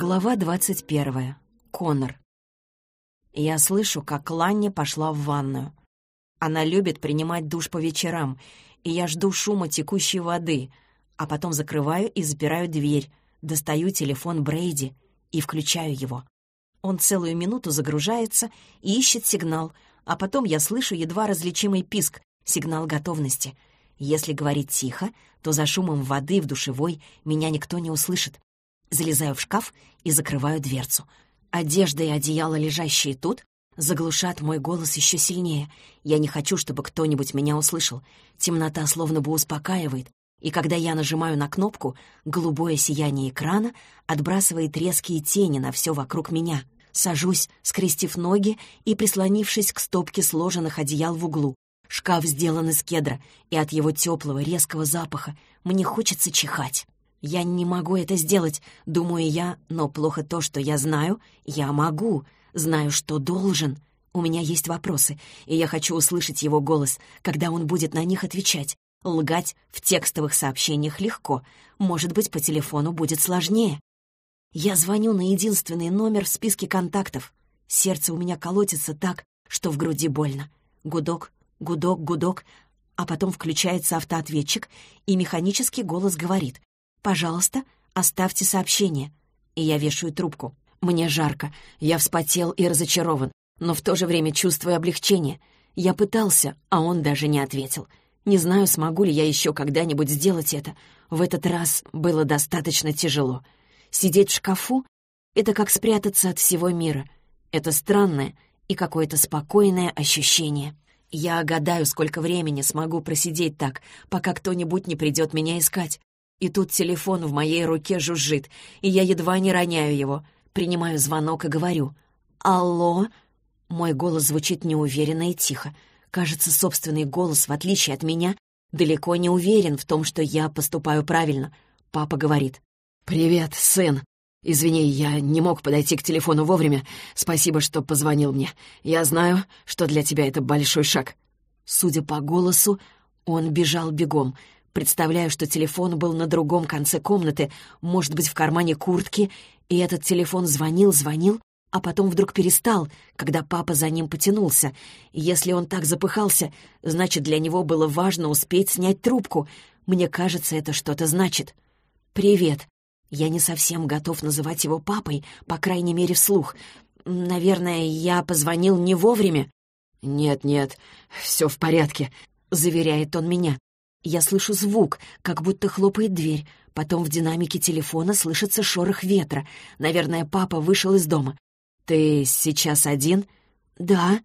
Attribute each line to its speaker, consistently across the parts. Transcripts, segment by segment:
Speaker 1: Глава двадцать первая. Конор. Я слышу, как Ланни пошла в ванную. Она любит принимать душ по вечерам, и я жду шума текущей воды, а потом закрываю и запираю дверь, достаю телефон Брейди и включаю его. Он целую минуту загружается и ищет сигнал, а потом я слышу едва различимый писк, сигнал готовности. Если говорить тихо, то за шумом воды в душевой меня никто не услышит. Залезаю в шкаф и закрываю дверцу. Одежда и одеяло, лежащие тут, заглушат мой голос еще сильнее. Я не хочу, чтобы кто-нибудь меня услышал. Темнота словно бы успокаивает, и когда я нажимаю на кнопку, голубое сияние экрана отбрасывает резкие тени на все вокруг меня. Сажусь, скрестив ноги и прислонившись к стопке сложенных одеял в углу. Шкаф сделан из кедра, и от его теплого, резкого запаха мне хочется чихать. Я не могу это сделать, думаю я, но плохо то, что я знаю. Я могу, знаю, что должен. У меня есть вопросы, и я хочу услышать его голос, когда он будет на них отвечать. Лгать в текстовых сообщениях легко, может быть, по телефону будет сложнее. Я звоню на единственный номер в списке контактов. Сердце у меня колотится так, что в груди больно. Гудок, гудок, гудок, а потом включается автоответчик, и механический голос говорит «Пожалуйста, оставьте сообщение». И я вешаю трубку. Мне жарко, я вспотел и разочарован, но в то же время чувствую облегчение. Я пытался, а он даже не ответил. Не знаю, смогу ли я еще когда-нибудь сделать это. В этот раз было достаточно тяжело. Сидеть в шкафу — это как спрятаться от всего мира. Это странное и какое-то спокойное ощущение. Я гадаю, сколько времени смогу просидеть так, пока кто-нибудь не придет меня искать. И тут телефон в моей руке жужжит, и я едва не роняю его. Принимаю звонок и говорю «Алло?» Мой голос звучит неуверенно и тихо. Кажется, собственный голос, в отличие от меня, далеко не уверен в том, что я поступаю правильно. Папа говорит. «Привет, сын. Извини, я не мог подойти к телефону вовремя. Спасибо, что позвонил мне. Я знаю, что для тебя это большой шаг». Судя по голосу, он бежал бегом. Представляю, что телефон был на другом конце комнаты, может быть, в кармане куртки, и этот телефон звонил, звонил, а потом вдруг перестал, когда папа за ним потянулся. Если он так запыхался, значит, для него было важно успеть снять трубку. Мне кажется, это что-то значит. «Привет». Я не совсем готов называть его папой, по крайней мере, вслух. Наверное, я позвонил не вовремя. «Нет-нет, все в порядке», — заверяет он меня. Я слышу звук, как будто хлопает дверь. Потом в динамике телефона слышится шорох ветра. Наверное, папа вышел из дома. «Ты сейчас один?» «Да».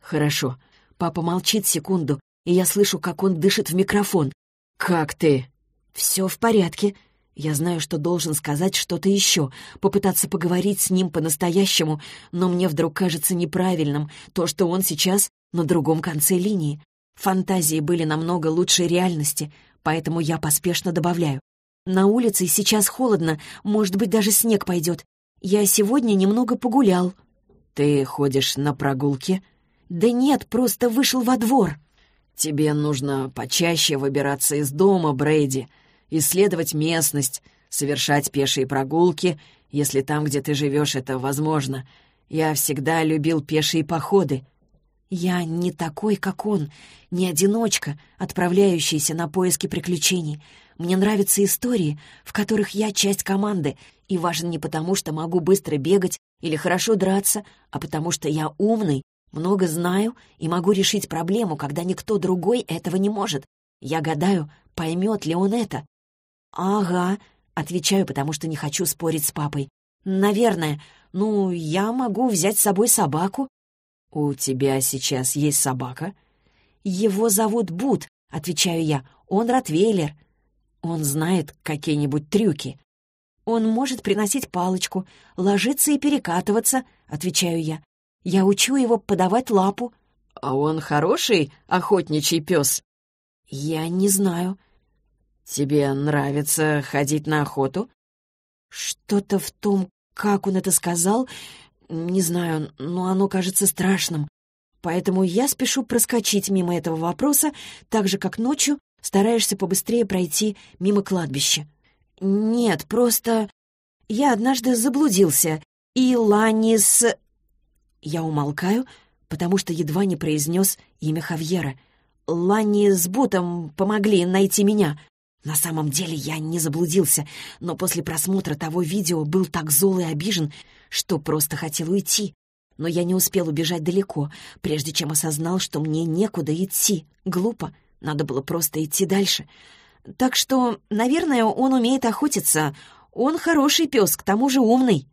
Speaker 1: «Хорошо». Папа молчит секунду, и я слышу, как он дышит в микрофон. «Как ты?» «Все в порядке». Я знаю, что должен сказать что-то еще, попытаться поговорить с ним по-настоящему, но мне вдруг кажется неправильным то, что он сейчас на другом конце линии. Фантазии были намного лучше реальности, поэтому я поспешно добавляю. На улице сейчас холодно, может быть, даже снег пойдет. Я сегодня немного погулял». «Ты ходишь на прогулки?» «Да нет, просто вышел во двор». «Тебе нужно почаще выбираться из дома, Брейди, исследовать местность, совершать пешие прогулки, если там, где ты живешь, это возможно. Я всегда любил пешие походы». «Я не такой, как он, не одиночка, отправляющийся на поиски приключений. Мне нравятся истории, в которых я часть команды, и важен не потому, что могу быстро бегать или хорошо драться, а потому что я умный, много знаю и могу решить проблему, когда никто другой этого не может. Я гадаю, поймет ли он это. «Ага», — отвечаю, потому что не хочу спорить с папой. «Наверное. Ну, я могу взять с собой собаку». «У тебя сейчас есть собака?» «Его зовут Бут», — отвечаю я. «Он ротвейлер». «Он знает какие-нибудь трюки?» «Он может приносить палочку, ложиться и перекатываться», — отвечаю я. «Я учу его подавать лапу». «А он хороший охотничий пес?» «Я не знаю». «Тебе нравится ходить на охоту?» Что-то в том, как он это сказал, не знаю, но оно кажется страшным. Поэтому я спешу проскочить мимо этого вопроса, так же, как ночью стараешься побыстрее пройти мимо кладбища. Нет, просто... я однажды заблудился, и Лани с...» Я умолкаю, потому что едва не произнес имя Хавьера. Лани с Бутом помогли найти меня. На самом деле я не заблудился, но после просмотра того видео был так зол и обижен, что просто хотел уйти. Но я не успел убежать далеко, прежде чем осознал, что мне некуда идти. Глупо, надо было просто идти дальше. Так что, наверное, он умеет охотиться. Он хороший пес, к тому же умный.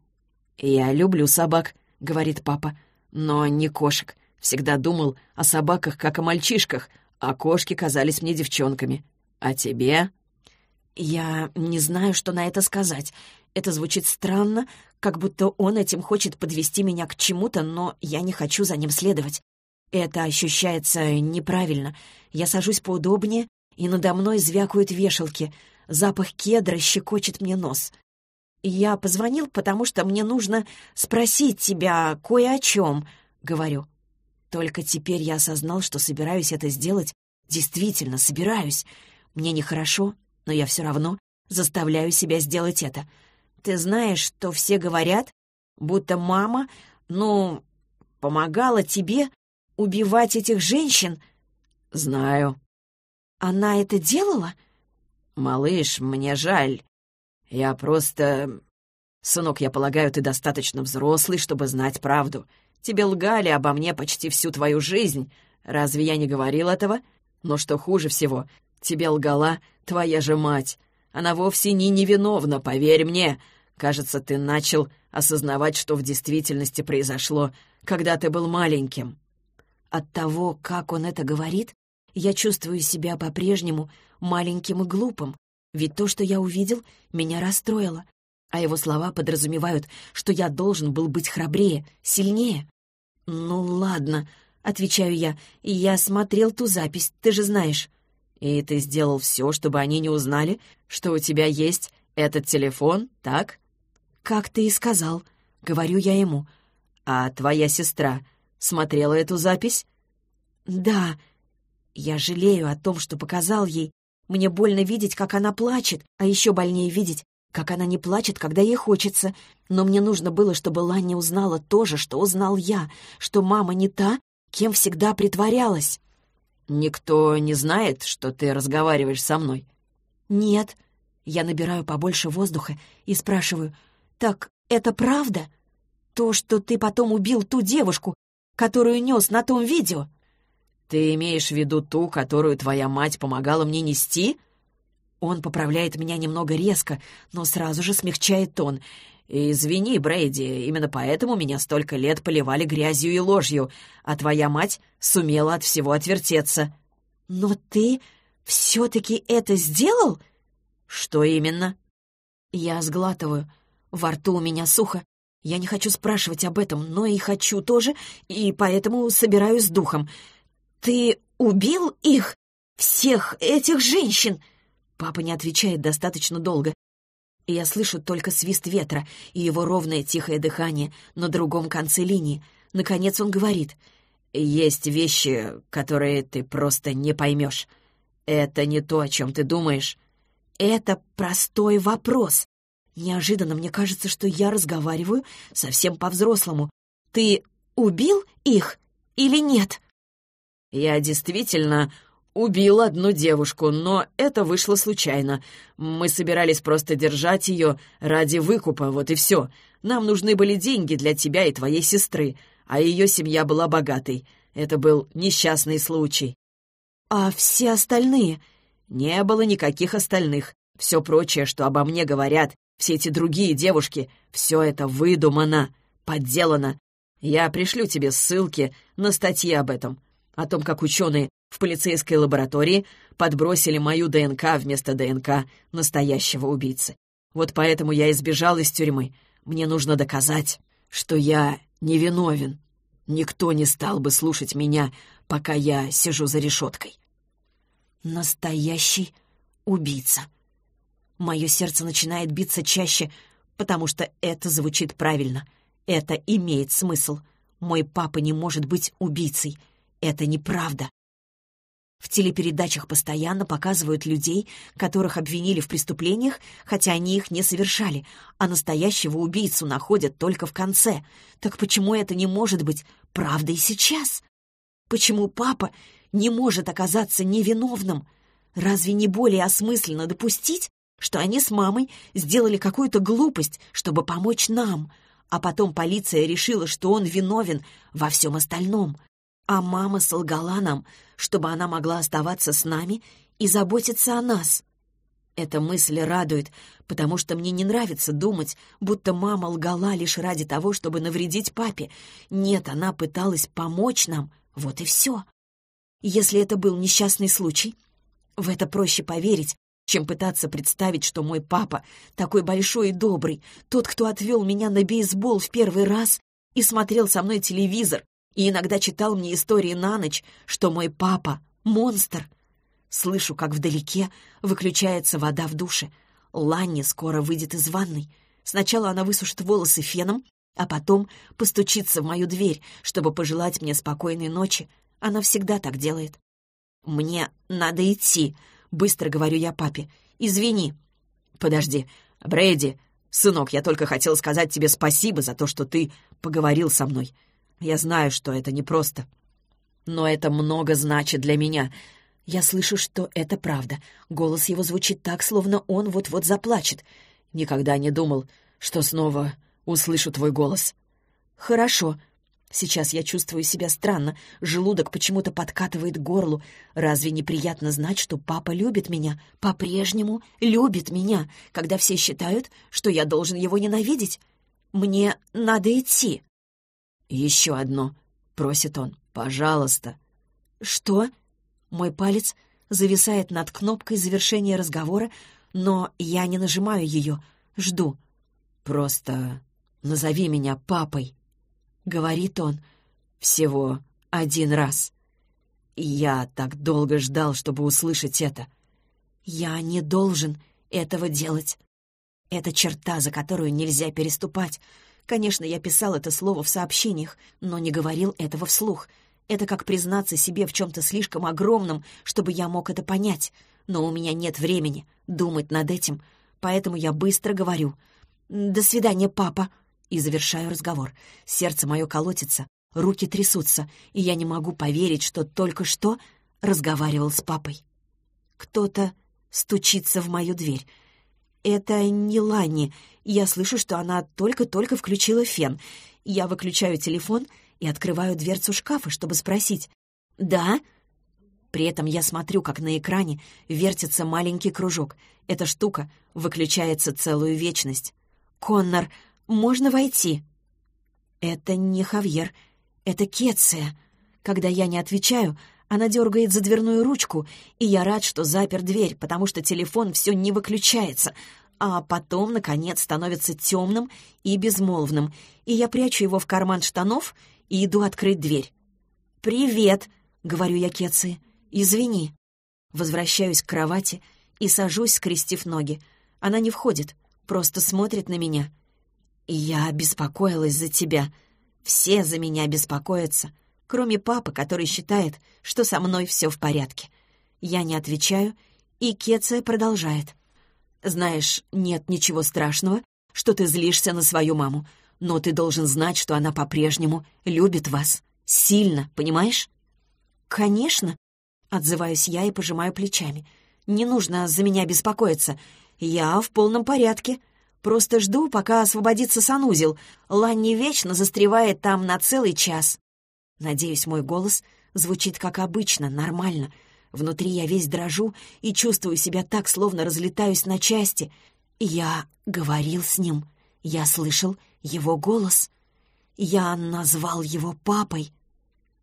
Speaker 1: «Я люблю собак», — говорит папа, — «но не кошек. Всегда думал о собаках, как о мальчишках, а кошки казались мне девчонками. А тебе?» Я не знаю, что на это сказать. Это звучит странно, как будто он этим хочет подвести меня к чему-то, но я не хочу за ним следовать. Это ощущается неправильно. Я сажусь поудобнее, и надо мной звякают вешалки. Запах кедра щекочет мне нос. «Я позвонил, потому что мне нужно спросить тебя кое о чем», — говорю. Только теперь я осознал, что собираюсь это сделать. Действительно, собираюсь. Мне нехорошо, но я все равно заставляю себя сделать это. Ты знаешь, что все говорят, будто мама, ну, помогала тебе убивать этих женщин? Знаю. Она это делала? Малыш, мне жаль. Я просто... Сынок, я полагаю, ты достаточно взрослый, чтобы знать правду. Тебе лгали обо мне почти всю твою жизнь. Разве я не говорил этого? Но что хуже всего, тебе лгала твоя же мать. Она вовсе не невиновна, поверь мне. Кажется, ты начал осознавать, что в действительности произошло, когда ты был маленьким. От того, как он это говорит, я чувствую себя по-прежнему маленьким и глупым, ведь то, что я увидел, меня расстроило, а его слова подразумевают, что я должен был быть храбрее, сильнее. «Ну ладно», — отвечаю я, — «я смотрел ту запись, ты же знаешь». «И ты сделал все, чтобы они не узнали, что у тебя есть этот телефон, так?» «Как ты и сказал», — говорю я ему. «А твоя сестра смотрела эту запись?» «Да». Я жалею о том, что показал ей. Мне больно видеть, как она плачет, а еще больнее видеть, как она не плачет, когда ей хочется. Но мне нужно было, чтобы Ланни узнала то же, что узнал я, что мама не та, кем всегда притворялась. «Никто не знает, что ты разговариваешь со мной?» «Нет». Я набираю побольше воздуха и спрашиваю, «Так это правда? То, что ты потом убил ту девушку, которую нес на том видео?» «Ты имеешь в виду ту, которую твоя мать помогала мне нести?» Он поправляет меня немного резко, но сразу же смягчает тон. «Извини, Брейди, именно поэтому меня столько лет поливали грязью и ложью, а твоя мать сумела от всего отвертеться». «Но ты все-таки это сделал?» «Что именно?» Я сглатываю. Во рту у меня сухо. Я не хочу спрашивать об этом, но и хочу тоже, и поэтому собираюсь с духом. «Ты убил их? Всех этих женщин?» Папа не отвечает достаточно долго. И я слышу только свист ветра и его ровное тихое дыхание на другом конце линии. Наконец он говорит. «Есть вещи, которые ты просто не поймешь. Это не то, о чем ты думаешь». Это простой вопрос. Неожиданно мне кажется, что я разговариваю совсем по-взрослому. Ты убил их или нет? Я действительно убил одну девушку, но это вышло случайно. Мы собирались просто держать ее ради выкупа, вот и все. Нам нужны были деньги для тебя и твоей сестры, а ее семья была богатой. Это был несчастный случай. А все остальные? Не было никаких остальных. Все прочее, что обо мне говорят, все эти другие девушки, все это выдумано, подделано. Я пришлю тебе ссылки на статьи об этом, о том, как ученые в полицейской лаборатории подбросили мою ДНК вместо ДНК настоящего убийцы. Вот поэтому я избежал из тюрьмы. Мне нужно доказать, что я невиновен. Никто не стал бы слушать меня, пока я сижу за решеткой. Настоящий убийца. Мое сердце начинает биться чаще, потому что это звучит правильно. Это имеет смысл. Мой папа не может быть убийцей. Это неправда. В телепередачах постоянно показывают людей, которых обвинили в преступлениях, хотя они их не совершали, а настоящего убийцу находят только в конце. Так почему это не может быть правдой сейчас? Почему папа не может оказаться невиновным? Разве не более осмысленно допустить, что они с мамой сделали какую-то глупость, чтобы помочь нам, а потом полиция решила, что он виновен во всем остальном? А мама солгала нам, чтобы она могла оставаться с нами и заботиться о нас. Эта мысль радует, потому что мне не нравится думать, будто мама лгала лишь ради того, чтобы навредить папе. Нет, она пыталась помочь нам, вот и все. Если это был несчастный случай, в это проще поверить, чем пытаться представить, что мой папа такой большой и добрый, тот, кто отвел меня на бейсбол в первый раз и смотрел со мной телевизор, и иногда читал мне истории на ночь, что мой папа — монстр. Слышу, как вдалеке выключается вода в душе. Ланни скоро выйдет из ванной. Сначала она высушит волосы феном, а потом постучится в мою дверь, чтобы пожелать мне спокойной ночи. Она всегда так делает. «Мне надо идти», — быстро говорю я папе. «Извини». «Подожди, Брэди, сынок, я только хотел сказать тебе спасибо за то, что ты поговорил со мной. Я знаю, что это непросто. Но это много значит для меня. Я слышу, что это правда. Голос его звучит так, словно он вот-вот заплачет. Никогда не думал, что снова услышу твой голос. Хорошо. Сейчас я чувствую себя странно. Желудок почему-то подкатывает к горлу. Разве неприятно знать, что папа любит меня? По-прежнему любит меня, когда все считают, что я должен его ненавидеть? Мне надо идти. «Еще одно», — просит он. «Пожалуйста». «Что?» Мой палец зависает над кнопкой завершения разговора, но я не нажимаю ее, жду. «Просто назови меня папой», — говорит он. «Всего один раз». Я так долго ждал, чтобы услышать это. Я не должен этого делать. Это черта, за которую нельзя переступать. Конечно, я писал это слово в сообщениях, но не говорил этого вслух. Это как признаться себе в чем-то слишком огромном, чтобы я мог это понять. Но у меня нет времени думать над этим, поэтому я быстро говорю «До свидания, папа!» И завершаю разговор. Сердце мое колотится, руки трясутся, и я не могу поверить, что только что разговаривал с папой. Кто-то стучится в мою дверь. Это не Ланни, я слышу, что она только-только включила фен. Я выключаю телефон и открываю дверцу шкафа, чтобы спросить «Да?» При этом я смотрю, как на экране вертится маленький кружок. Эта штука выключается целую вечность. «Коннор, можно войти?» Это не Хавьер, это Кетция. Когда я не отвечаю, она дергает за дверную ручку, и я рад, что запер дверь, потому что телефон все не выключается а потом, наконец, становится темным и безмолвным, и я прячу его в карман штанов и иду открыть дверь. «Привет!» — говорю я Кеции. «Извини». Возвращаюсь к кровати и сажусь, скрестив ноги. Она не входит, просто смотрит на меня. «Я беспокоилась за тебя. Все за меня беспокоятся, кроме папы, который считает, что со мной все в порядке». Я не отвечаю, и Кеция продолжает. Знаешь, нет ничего страшного, что ты злишься на свою маму, но ты должен знать, что она по-прежнему любит вас. Сильно, понимаешь? Конечно, отзываюсь я и пожимаю плечами. Не нужно за меня беспокоиться. Я в полном порядке. Просто жду, пока освободится санузел. Ланни вечно застревает там на целый час. Надеюсь, мой голос звучит как обычно, нормально — Внутри я весь дрожу и чувствую себя так, словно разлетаюсь на части. Я говорил с ним. Я слышал его голос. Я назвал его папой.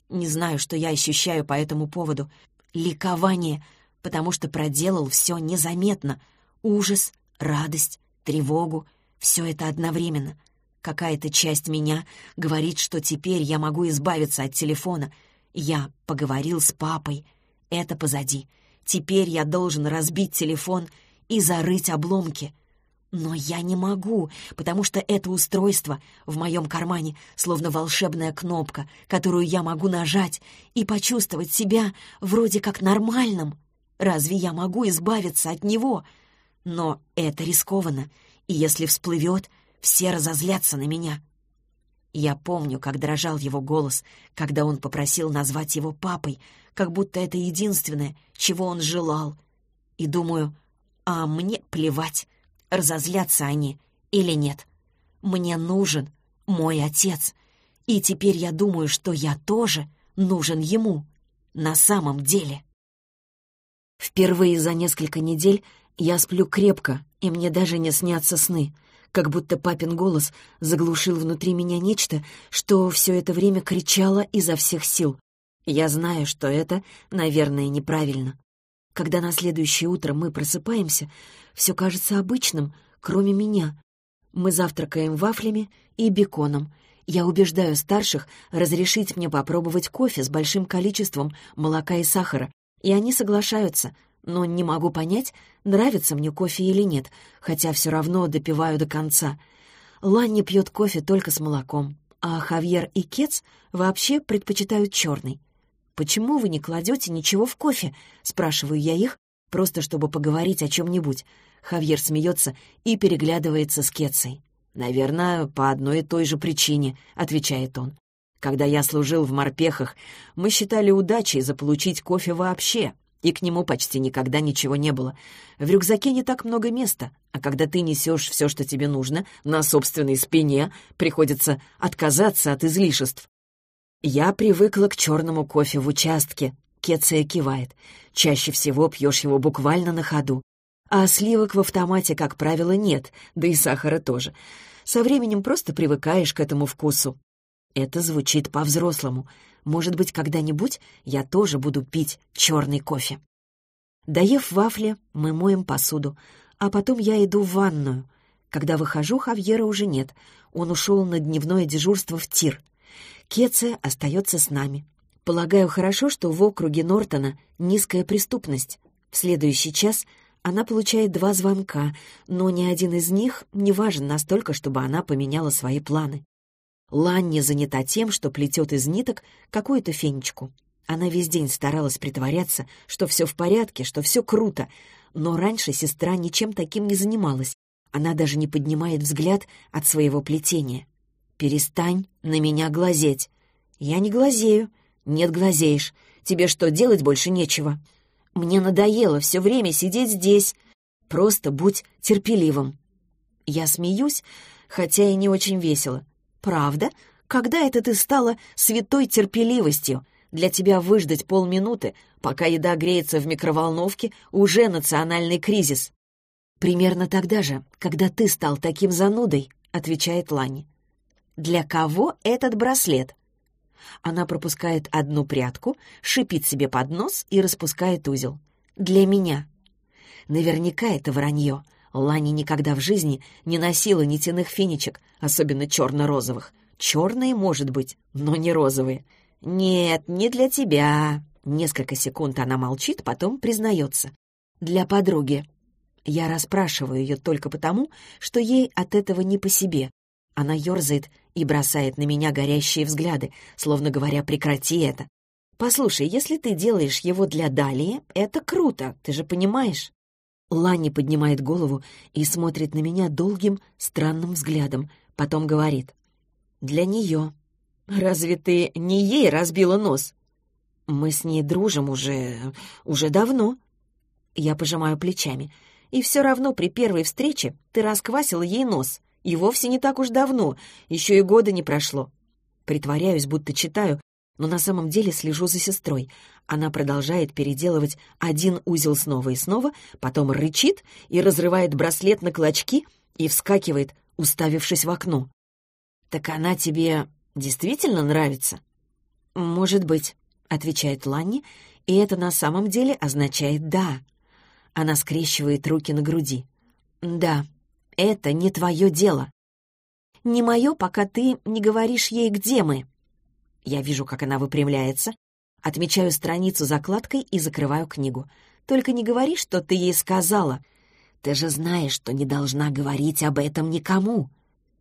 Speaker 1: Не знаю, что я ощущаю по этому поводу. Ликование, потому что проделал все незаметно. Ужас, радость, тревогу — все это одновременно. Какая-то часть меня говорит, что теперь я могу избавиться от телефона. Я поговорил с папой — это позади. Теперь я должен разбить телефон и зарыть обломки. Но я не могу, потому что это устройство в моем кармане словно волшебная кнопка, которую я могу нажать и почувствовать себя вроде как нормальным. Разве я могу избавиться от него? Но это рискованно, и если всплывет, все разозлятся на меня. Я помню, как дрожал его голос, когда он попросил назвать его папой, как будто это единственное, чего он желал. И думаю, а мне плевать, разозлятся они или нет. Мне нужен мой отец, и теперь я думаю, что я тоже нужен ему на самом деле. Впервые за несколько недель я сплю крепко, и мне даже не снятся сны, как будто папин голос заглушил внутри меня нечто, что все это время кричало изо всех сил. Я знаю, что это, наверное, неправильно. Когда на следующее утро мы просыпаемся, все кажется обычным, кроме меня. Мы завтракаем вафлями и беконом. Я убеждаю старших разрешить мне попробовать кофе с большим количеством молока и сахара, и они соглашаются, но не могу понять, нравится мне кофе или нет, хотя все равно допиваю до конца. Ланни пьет кофе только с молоком, а Хавьер и Кец вообще предпочитают черный. «Почему вы не кладете ничего в кофе?» — спрашиваю я их, просто чтобы поговорить о чем-нибудь. Хавьер смеется и переглядывается с Кетцей. «Наверное, по одной и той же причине», — отвечает он. «Когда я служил в морпехах, мы считали удачей заполучить кофе вообще, и к нему почти никогда ничего не было. В рюкзаке не так много места, а когда ты несешь все, что тебе нужно, на собственной спине, приходится отказаться от излишеств. «Я привыкла к черному кофе в участке», — Кеция кивает. «Чаще всего пьешь его буквально на ходу. А сливок в автомате, как правило, нет, да и сахара тоже. Со временем просто привыкаешь к этому вкусу». Это звучит по-взрослому. Может быть, когда-нибудь я тоже буду пить черный кофе. Доев вафли, мы моем посуду, а потом я иду в ванную. Когда выхожу, Хавьера уже нет. Он ушел на дневное дежурство в тир. Кеция остается с нами. Полагаю, хорошо, что в округе Нортона низкая преступность. В следующий час она получает два звонка, но ни один из них не важен настолько, чтобы она поменяла свои планы. Ланни занята тем, что плетет из ниток какую-то фенечку. Она весь день старалась притворяться, что все в порядке, что все круто, но раньше сестра ничем таким не занималась. Она даже не поднимает взгляд от своего плетения. «Перестань на меня глазеть». «Я не глазею». «Нет, глазеешь. Тебе что, делать больше нечего?» «Мне надоело все время сидеть здесь. Просто будь терпеливым». Я смеюсь, хотя и не очень весело. «Правда? Когда это ты стала святой терпеливостью? Для тебя выждать полминуты, пока еда греется в микроволновке, уже национальный кризис». «Примерно тогда же, когда ты стал таким занудой», — отвечает Лань. Для кого этот браслет? Она пропускает одну прядку, шипит себе под нос и распускает узел. Для меня. Наверняка это вранье. Лани никогда в жизни не носила нитяных финичек, особенно черно-розовых. Черные, может быть, но не розовые. «Нет, не для тебя». Несколько секунд она молчит, потом признается. «Для подруги». Я расспрашиваю ее только потому, что ей от этого не по себе. Она ерзает и бросает на меня горящие взгляды, словно говоря, прекрати это. «Послушай, если ты делаешь его для Далии, это круто, ты же понимаешь?» Ланни поднимает голову и смотрит на меня долгим, странным взглядом, потом говорит. «Для нее. Разве ты не ей разбила нос?» «Мы с ней дружим уже... уже давно». Я пожимаю плечами. «И все равно при первой встрече ты расквасила ей нос. И вовсе не так уж давно, еще и года не прошло. Притворяюсь, будто читаю, но на самом деле слежу за сестрой. Она продолжает переделывать один узел снова и снова, потом рычит и разрывает браслет на клочки и вскакивает, уставившись в окно. «Так она тебе действительно нравится?» «Может быть», — отвечает Ланни, и это на самом деле означает «да». Она скрещивает руки на груди. «Да, это не твое дело. Не мое, пока ты не говоришь ей, где мы. Я вижу, как она выпрямляется, отмечаю страницу закладкой и закрываю книгу. Только не говори, что ты ей сказала. Ты же знаешь, что не должна говорить об этом никому!»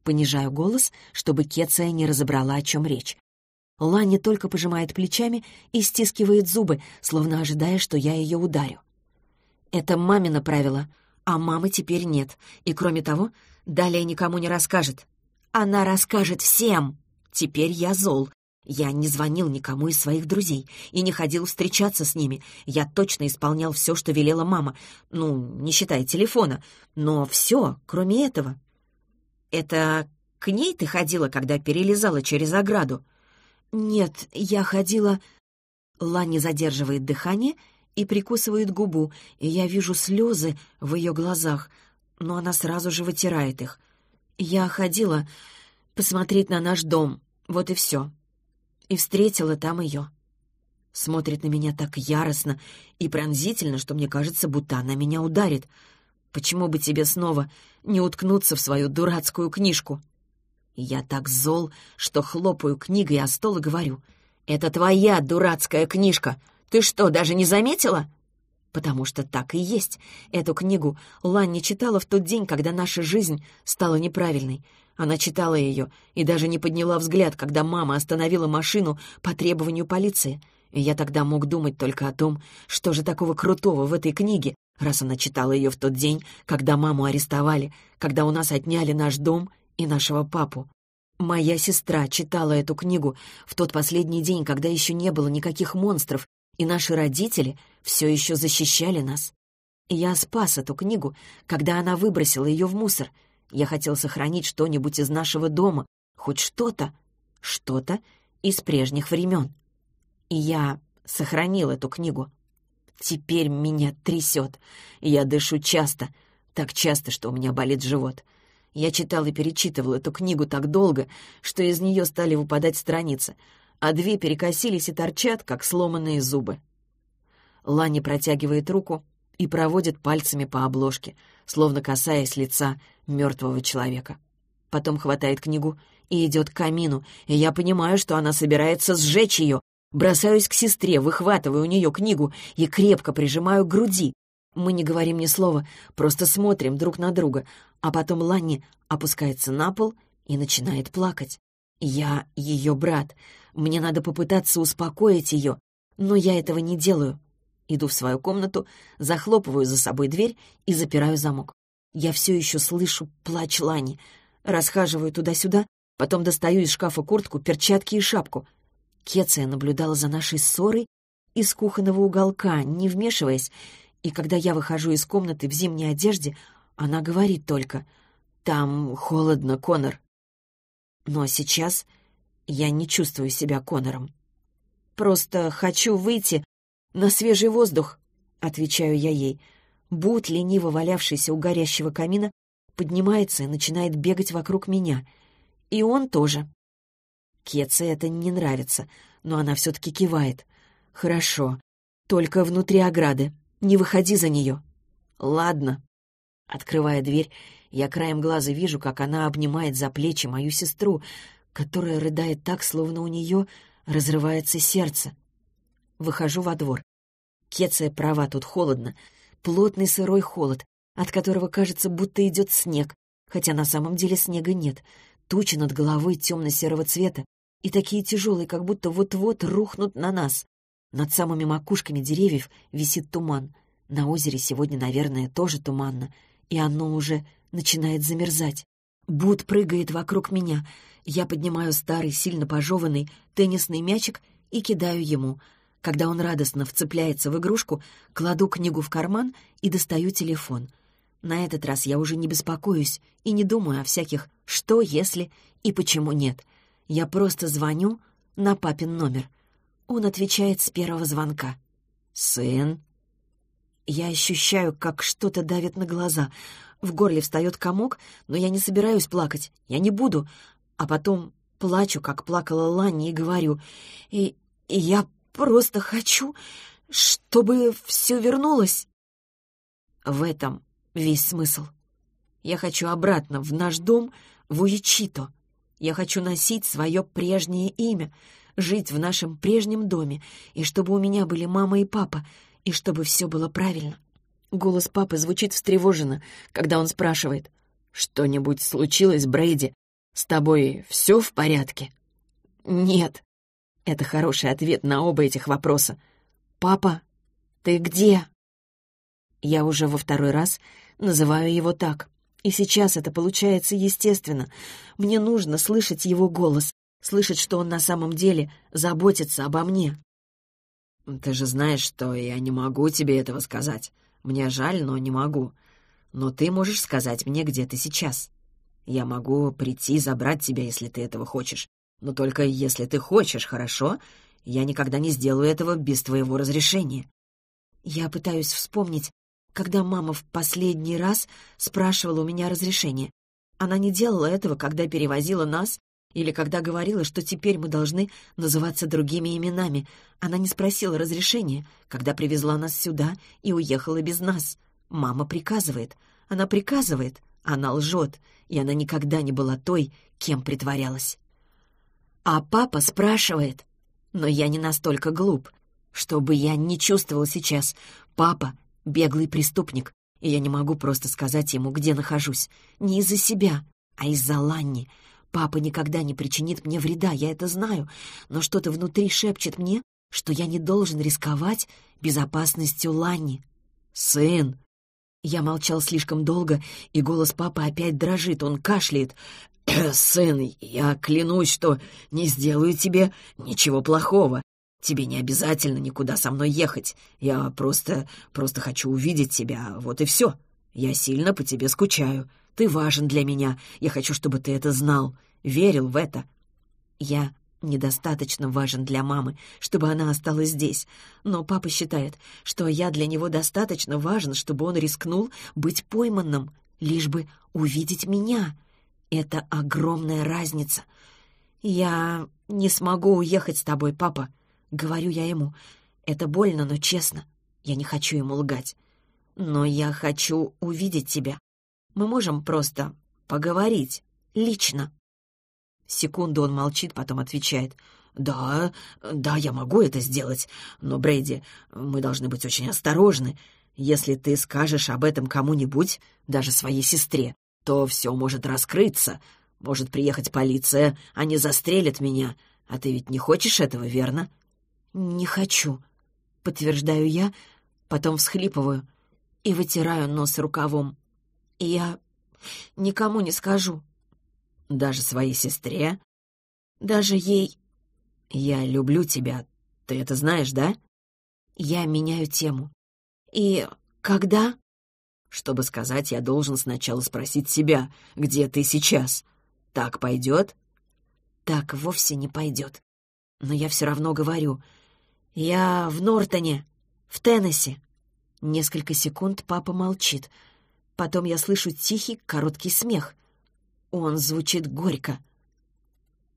Speaker 1: Понижаю голос, чтобы Кеция не разобрала, о чем речь. Ланни только пожимает плечами и стискивает зубы, словно ожидая, что я ее ударю. Это мамино правило, а мамы теперь нет. И кроме того, далее никому не расскажет. Она расскажет всем. Теперь я зол. Я не звонил никому из своих друзей и не ходил встречаться с ними. Я точно исполнял все, что велела мама. Ну, не считая телефона. Но все, кроме этого. Это к ней ты ходила, когда перелезала через ограду? Нет, я ходила... Лани задерживает дыхание и прикусывает губу, и я вижу слезы в ее глазах, но она сразу же вытирает их. Я ходила посмотреть на наш дом, вот и все. И встретила там ее. Смотрит на меня так яростно и пронзительно, что мне кажется, будто она меня ударит. Почему бы тебе снова не уткнуться в свою дурацкую книжку? Я так зол, что хлопаю книгой о стол и говорю, «Это твоя дурацкая книжка. Ты что, даже не заметила?» Потому что так и есть. Эту книгу Ланни читала в тот день, когда наша жизнь стала неправильной. Она читала ее и даже не подняла взгляд, когда мама остановила машину по требованию полиции. И я тогда мог думать только о том, что же такого крутого в этой книге, раз она читала ее в тот день, когда маму арестовали, когда у нас отняли наш дом и нашего папу. Моя сестра читала эту книгу в тот последний день, когда еще не было никаких монстров, и наши родители все еще защищали нас. И я спас эту книгу, когда она выбросила ее в мусор. Я хотел сохранить что-нибудь из нашего дома, хоть что-то, что-то из прежних времен. И я сохранил эту книгу. Теперь меня трясет, я дышу часто, так часто, что у меня болит живот. Я читал и перечитывал эту книгу так долго, что из нее стали выпадать страницы — а две перекосились и торчат, как сломанные зубы. Лани протягивает руку и проводит пальцами по обложке, словно касаясь лица мертвого человека. Потом хватает книгу и идет к камину, и я понимаю, что она собирается сжечь ее. Бросаюсь к сестре, выхватываю у нее книгу и крепко прижимаю к груди. Мы не говорим ни слова, просто смотрим друг на друга, а потом Ланни опускается на пол и начинает плакать. Я ее брат, мне надо попытаться успокоить ее, но я этого не делаю. Иду в свою комнату, захлопываю за собой дверь и запираю замок. Я все еще слышу плач Лани. Расхаживаю туда-сюда, потом достаю из шкафа куртку, перчатки и шапку. Кеция наблюдала за нашей ссорой из кухонного уголка, не вмешиваясь, и когда я выхожу из комнаты в зимней одежде, она говорит только «Там холодно, Конор». Но сейчас я не чувствую себя Конором. «Просто хочу выйти на свежий воздух», — отвечаю я ей. Бут, лениво валявшийся у горящего камина, поднимается и начинает бегать вокруг меня. И он тоже. Кеце это не нравится, но она все-таки кивает. «Хорошо. Только внутри ограды. Не выходи за нее». «Ладно». Открывая дверь, я краем глаза вижу, как она обнимает за плечи мою сестру, которая рыдает так, словно у нее разрывается сердце. Выхожу во двор. Кеция права, тут холодно. Плотный сырой холод, от которого кажется, будто идет снег, хотя на самом деле снега нет. Тучи над головой темно-серого цвета и такие тяжелые, как будто вот-вот рухнут на нас. Над самыми макушками деревьев висит туман. На озере сегодня, наверное, тоже туманно, и оно уже начинает замерзать. Бут прыгает вокруг меня. Я поднимаю старый, сильно пожеванный теннисный мячик и кидаю ему. Когда он радостно вцепляется в игрушку, кладу книгу в карман и достаю телефон. На этот раз я уже не беспокоюсь и не думаю о всяких «что, если» и «почему нет». Я просто звоню на папин номер. Он отвечает с первого звонка. «Сын?» Я ощущаю, как что-то давит на глаза. В горле встает комок, но я не собираюсь плакать. Я не буду. А потом плачу, как плакала Ланни, и говорю. И, и я просто хочу, чтобы все вернулось. В этом весь смысл. Я хочу обратно в наш дом, в Уичито. Я хочу носить свое прежнее имя, жить в нашем прежнем доме, и чтобы у меня были мама и папа, и чтобы все было правильно. Голос папы звучит встревоженно, когда он спрашивает. «Что-нибудь случилось, Брейди? С тобой все в порядке?» «Нет». Это хороший ответ на оба этих вопроса. «Папа, ты где?» Я уже во второй раз называю его так. И сейчас это получается естественно. Мне нужно слышать его голос, слышать, что он на самом деле заботится обо мне. «Ты же знаешь, что я не могу тебе этого сказать. Мне жаль, но не могу. Но ты можешь сказать мне, где ты сейчас. Я могу прийти забрать тебя, если ты этого хочешь. Но только если ты хочешь, хорошо? Я никогда не сделаю этого без твоего разрешения». Я пытаюсь вспомнить, когда мама в последний раз спрашивала у меня разрешение. Она не делала этого, когда перевозила нас или когда говорила, что теперь мы должны называться другими именами. Она не спросила разрешения, когда привезла нас сюда и уехала без нас. Мама приказывает. Она приказывает, она лжет, и она никогда не была той, кем притворялась. А папа спрашивает. Но я не настолько глуп, чтобы я не чувствовал сейчас. Папа — беглый преступник, и я не могу просто сказать ему, где нахожусь. Не из-за себя, а из-за Ланни. Папа никогда не причинит мне вреда, я это знаю, но что-то внутри шепчет мне, что я не должен рисковать безопасностью Ланни. «Сын!» Я молчал слишком долго, и голос папы опять дрожит, он кашляет. «Сын, я клянусь, что не сделаю тебе ничего плохого. Тебе не обязательно никуда со мной ехать. Я просто... просто хочу увидеть тебя, вот и все. Я сильно по тебе скучаю. Ты важен для меня. Я хочу, чтобы ты это знал. Верил в это. Я недостаточно важен для мамы, чтобы она осталась здесь. Но папа считает, что я для него достаточно важен, чтобы он рискнул быть пойманным, лишь бы увидеть меня. Это огромная разница. Я не смогу уехать с тобой, папа. Говорю я ему. Это больно, но честно. Я не хочу ему лгать. Но я хочу увидеть тебя. Мы можем просто поговорить. Лично. Секунду он молчит, потом отвечает. «Да, да, я могу это сделать. Но, Брейди, мы должны быть очень осторожны. Если ты скажешь об этом кому-нибудь, даже своей сестре, то все может раскрыться. Может приехать полиция, они застрелят меня. А ты ведь не хочешь этого, верно?» «Не хочу», — подтверждаю я, потом всхлипываю и вытираю нос рукавом. «Я никому не скажу». «Даже своей сестре?» «Даже ей...» «Я люблю тебя, ты это знаешь, да?» Я меняю тему. «И когда?» «Чтобы сказать, я должен сначала спросить себя, где ты сейчас. Так пойдет?» «Так вовсе не пойдет. Но я все равно говорю. «Я в Нортоне, в Теннесси». Несколько секунд папа молчит. Потом я слышу тихий, короткий смех. Он звучит горько.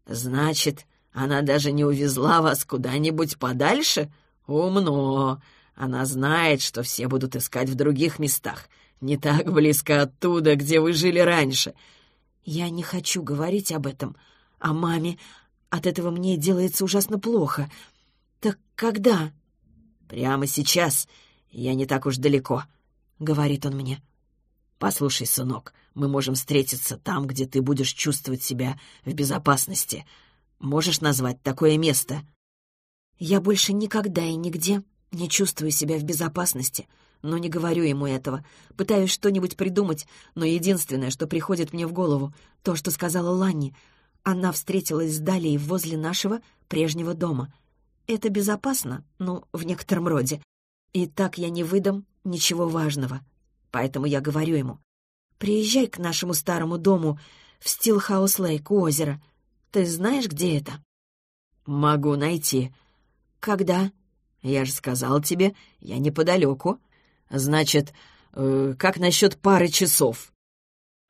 Speaker 1: «Значит, она даже не увезла вас куда-нибудь подальше? Умно. Она знает, что все будут искать в других местах, не так близко оттуда, где вы жили раньше. Я не хочу говорить об этом, о маме. От этого мне делается ужасно плохо. «Так когда?» «Прямо сейчас. Я не так уж далеко», — говорит он мне. «Послушай, сынок, мы можем встретиться там, где ты будешь чувствовать себя в безопасности. Можешь назвать такое место?» «Я больше никогда и нигде не чувствую себя в безопасности», но не говорю ему этого. Пытаюсь что-нибудь придумать, но единственное, что приходит мне в голову, то, что сказала Ланни. Она встретилась с Далией возле нашего прежнего дома. Это безопасно, ну, в некотором роде. И так я не выдам ничего важного. Поэтому я говорю ему, «Приезжай к нашему старому дому в Стилхаус-Лейк у озера. Ты знаешь, где это?» «Могу найти». «Когда?» «Я же сказал тебе, я неподалеку. Значит, э, как насчет пары часов?»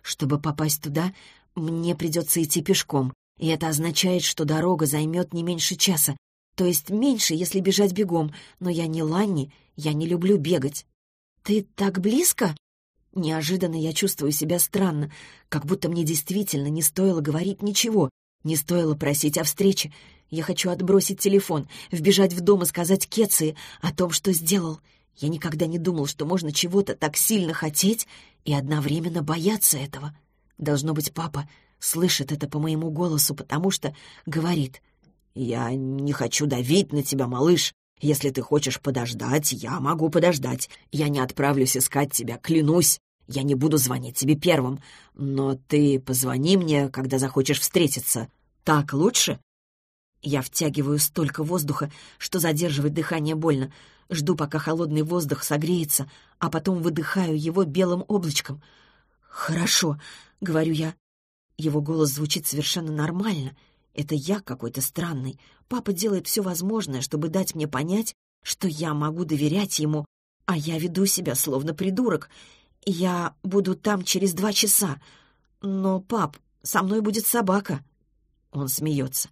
Speaker 1: «Чтобы попасть туда, мне придется идти пешком, и это означает, что дорога займет не меньше часа, то есть меньше, если бежать бегом, но я не Ланни, я не люблю бегать. Ты так близко? Неожиданно я чувствую себя странно, как будто мне действительно не стоило говорить ничего, не стоило просить о встрече. Я хочу отбросить телефон, вбежать в дом и сказать Кеции о том, что сделал. Я никогда не думал, что можно чего-то так сильно хотеть и одновременно бояться этого. Должно быть, папа слышит это по моему голосу, потому что говорит, «Я не хочу давить на тебя, малыш. Если ты хочешь подождать, я могу подождать. Я не отправлюсь искать тебя, клянусь. Я не буду звонить тебе первым. Но ты позвони мне, когда захочешь встретиться. Так лучше?» Я втягиваю столько воздуха, что задерживать дыхание больно. Жду, пока холодный воздух согреется, а потом выдыхаю его белым облачком. «Хорошо», — говорю я. Его голос звучит совершенно нормально. Это я какой-то странный. Папа делает все возможное, чтобы дать мне понять, что я могу доверять ему, а я веду себя словно придурок. Я буду там через два часа. Но, пап, со мной будет собака. Он смеется.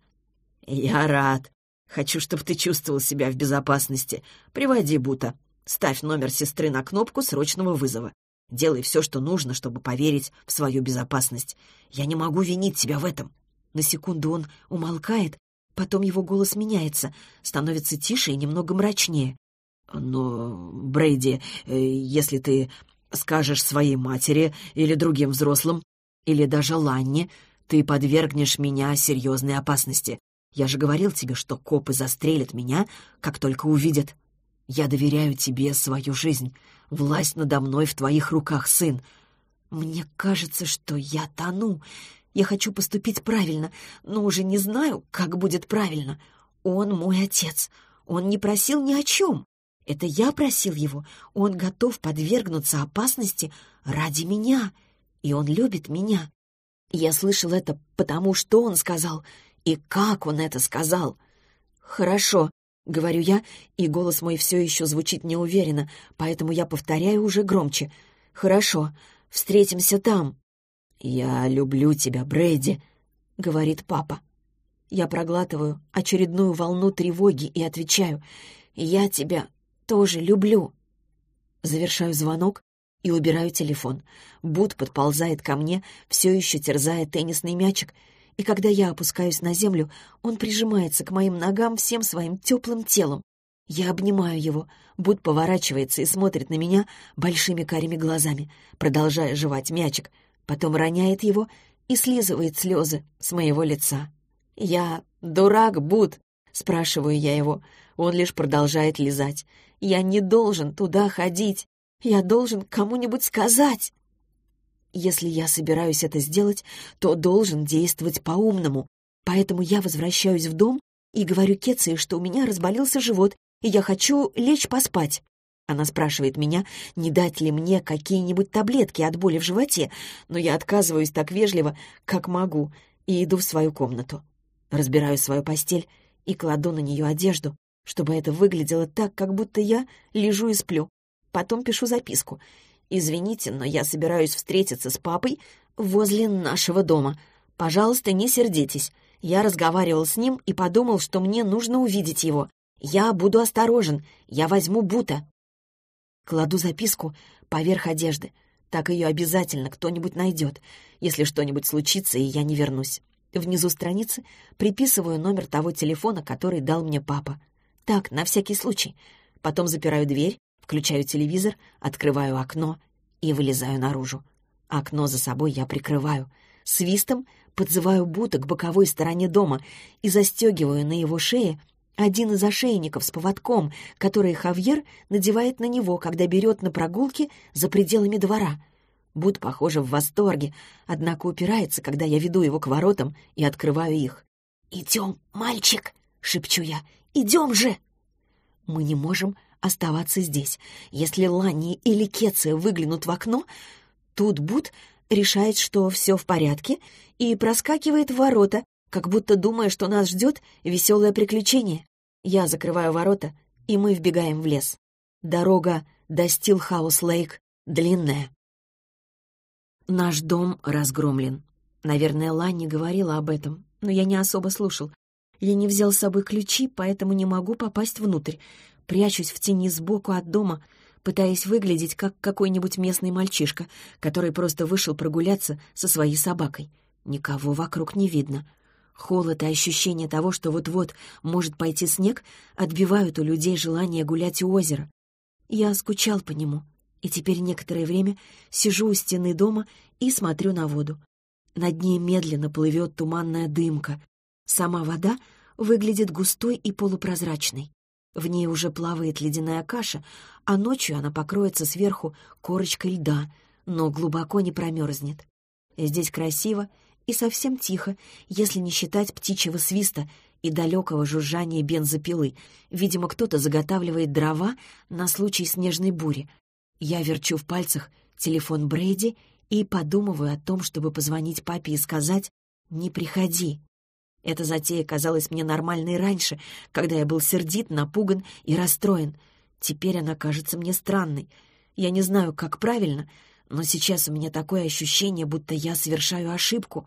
Speaker 1: «Я рад. Хочу, чтобы ты чувствовал себя в безопасности. Приводи Бута. Ставь номер сестры на кнопку срочного вызова. Делай все, что нужно, чтобы поверить в свою безопасность. Я не могу винить тебя в этом». На секунду он умолкает, потом его голос меняется, становится тише и немного мрачнее. «Но, Брейди, э, если ты скажешь своей матери или другим взрослым, или даже Ланне, ты подвергнешь меня серьезной опасности. Я же говорил тебе, что копы застрелят меня, как только увидят. Я доверяю тебе свою жизнь. Власть надо мной в твоих руках, сын. Мне кажется, что я тону. Я хочу поступить правильно, но уже не знаю, как будет правильно. Он мой отец. Он не просил ни о чем. Это я просил его. Он готов подвергнуться опасности ради меня. И он любит меня. Я слышал это потому, что он сказал — и как он это сказал? «Хорошо», — говорю я, и голос мой все еще звучит неуверенно, поэтому я повторяю уже громче. «Хорошо, встретимся там». «Я люблю тебя, Брейди», — говорит папа. Я проглатываю очередную волну тревоги и отвечаю. «Я тебя тоже люблю». Завершаю звонок и убираю телефон. Бут подползает ко мне, все еще терзая теннисный мячик — и когда я опускаюсь на землю, он прижимается к моим ногам всем своим теплым телом. Я обнимаю его, Буд поворачивается и смотрит на меня большими карими глазами, продолжая жевать мячик, потом роняет его и слизывает слезы с моего лица. «Я дурак, Буд?» — спрашиваю я его. Он лишь продолжает лизать. «Я не должен туда ходить. Я должен кому-нибудь сказать». Если я собираюсь это сделать, то должен действовать по-умному. Поэтому я возвращаюсь в дом и говорю Кеции, что у меня разболелся живот, и я хочу лечь поспать. Она спрашивает меня, не дать ли мне какие-нибудь таблетки от боли в животе, но я отказываюсь так вежливо, как могу, и иду в свою комнату. Разбираю свою постель и кладу на нее одежду, чтобы это выглядело так, как будто я лежу и сплю. Потом пишу записку — «Извините, но я собираюсь встретиться с папой возле нашего дома. Пожалуйста, не сердитесь. Я разговаривал с ним и подумал, что мне нужно увидеть его. Я буду осторожен. Я возьму Бута». Кладу записку поверх одежды. Так ее обязательно кто-нибудь найдет, если что-нибудь случится, и я не вернусь. Внизу страницы приписываю номер того телефона, который дал мне папа. Так, на всякий случай. Потом запираю дверь Включаю телевизор, открываю окно и вылезаю наружу. Окно за собой я прикрываю. Свистом подзываю Бута к боковой стороне дома и застегиваю на его шее один из ошейников с поводком, который Хавьер надевает на него, когда берет на прогулки за пределами двора. Бут, похоже, в восторге, однако упирается, когда я веду его к воротам и открываю их. «Идем, мальчик!» — шепчу я. «Идем же!» Мы не можем оставаться здесь. Если Ланни или Кеция выглянут в окно, тут Бут решает, что все в порядке, и проскакивает в ворота, как будто думая, что нас ждет веселое приключение. Я закрываю ворота, и мы вбегаем в лес. Дорога до Стилхаус-Лейк длинная. Наш дом разгромлен. Наверное, Ланни говорила об этом, но я не особо слушал. Я не взял с собой ключи, поэтому не могу попасть внутрь прячусь в тени сбоку от дома, пытаясь выглядеть как какой-нибудь местный мальчишка, который просто вышел прогуляться со своей собакой. Никого вокруг не видно. Холод и ощущение того, что вот-вот может пойти снег, отбивают у людей желание гулять у озера. Я скучал по нему, и теперь некоторое время сижу у стены дома и смотрю на воду. Над ней медленно плывет туманная дымка. Сама вода выглядит густой и полупрозрачной. В ней уже плавает ледяная каша, а ночью она покроется сверху корочкой льда, но глубоко не промерзнет. Здесь красиво и совсем тихо, если не считать птичьего свиста и далекого жужжания бензопилы. Видимо, кто-то заготавливает дрова на случай снежной бури. Я верчу в пальцах телефон Брейди и подумываю о том, чтобы позвонить папе и сказать «Не приходи». Эта затея казалась мне нормальной раньше, когда я был сердит, напуган и расстроен. Теперь она кажется мне странной. Я не знаю, как правильно, но сейчас у меня такое ощущение, будто я совершаю ошибку.